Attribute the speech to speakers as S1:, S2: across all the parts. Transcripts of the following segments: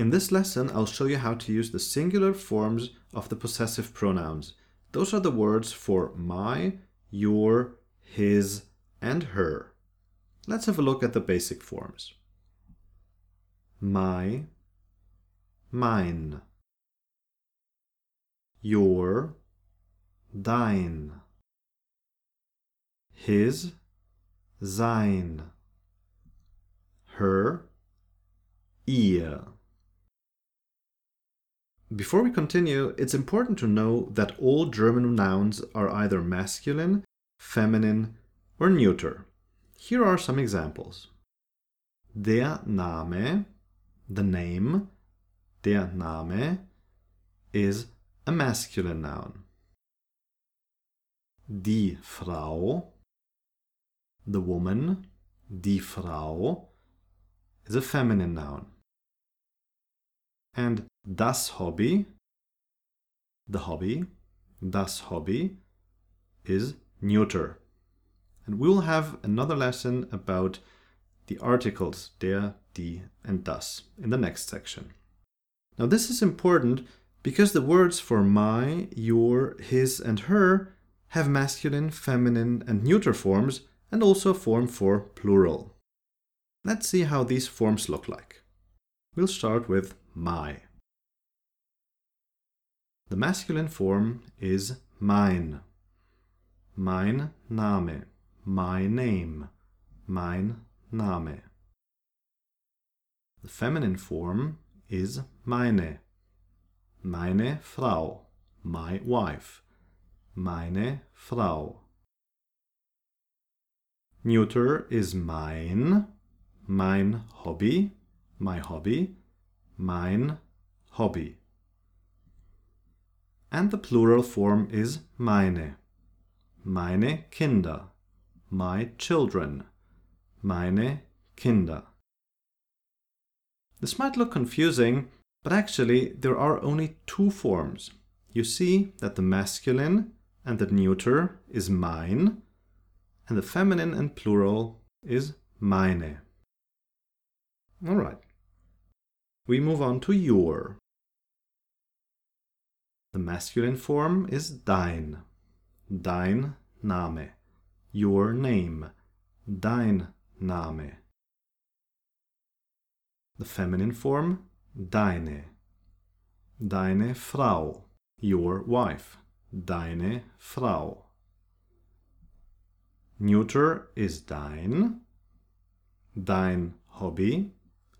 S1: In this lesson, I'll show you how to use the singular forms of the possessive pronouns. Those are the words for my, your, his, and her. Let's have a look at the basic forms. My, mein. Your, dein. His, sein. Her, ihr. Before we continue, it's important to know that all German nouns are either masculine, feminine, or neuter. Here are some examples. Der Name, the name, der Name, is a masculine noun. Die Frau, the woman, die Frau, is a feminine noun. And das Hobby, the hobby, das Hobby, is neuter. And we will have another lesson about the articles der, die, and das in the next section. Now, this is important because the words for my, your, his, and her have masculine, feminine, and neuter forms, and also a form for plural. Let's see how these forms look like. We'll start with my. The masculine form is mein. Mein Name, my name, mein Name. The feminine form is meine. Meine Frau, my wife, meine Frau. Neuter is mein, mein Hobby, my hobby, mein Hobby. And the plural form is meine. Meine Kinder, my children, meine Kinder. This might look confusing, but actually there are only two forms. You see that the masculine and the neuter is mein, and the feminine and plural is meine. All right. We move on to your. The masculine form is dein. Dein Name. Your name. Dein Name. The feminine form deine. Deine Frau. Your wife. Deine Frau. Neuter is dein. Dein Hobby.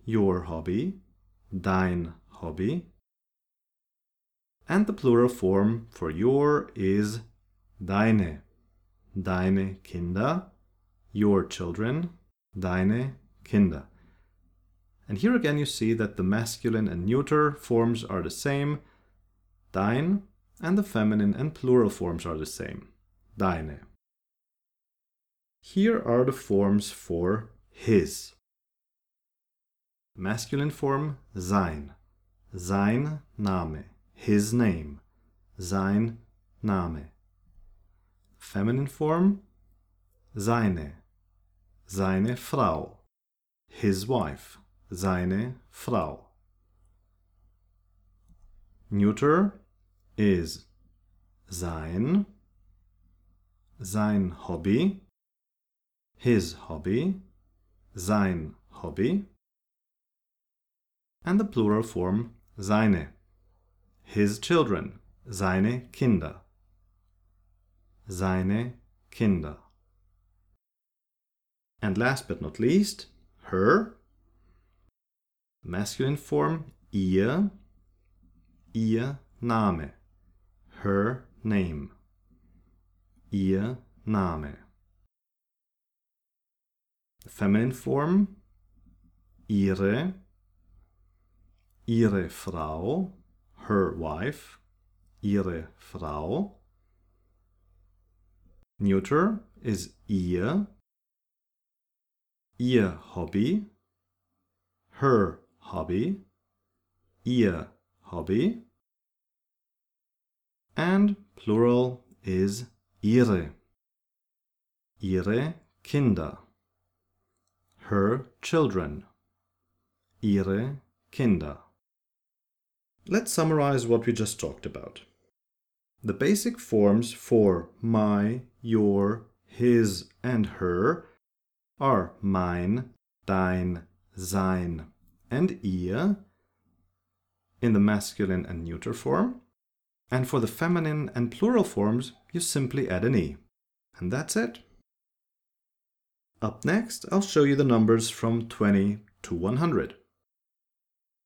S1: Your hobby. Dein Hobby. And the plural form for your is deine. Deine Kinder. Your children. Deine Kinder. And here again you see that the masculine and neuter forms are the same, dein, and the feminine and plural forms are the same, deine. Here are the forms for his. Masculine form sein, sein Name, his name, sein Name. Feminine form seine, seine Frau, his wife, seine Frau. Neuter is sein, sein Hobby, his hobby, sein Hobby, and the plural form seine, his children, seine Kinder, seine Kinder. And last but not least, her, masculine form ihr, ihr Name, her name, ihr Name. The feminine form ihre, ihre Frau, her wife, ihre Frau. Neuter is ihr, ihr Hobby, her hobby, ihr Hobby. And plural is ihre, ihre Kinder, her children, ihre Kinder. Let's summarize what we just talked about. The basic forms for my, your, his, and her are mein, dein, sein, and ihr in the masculine and neuter form. And for the feminine and plural forms, you simply add an e. And that's it. Up next, I'll show you the numbers from 20 to 100.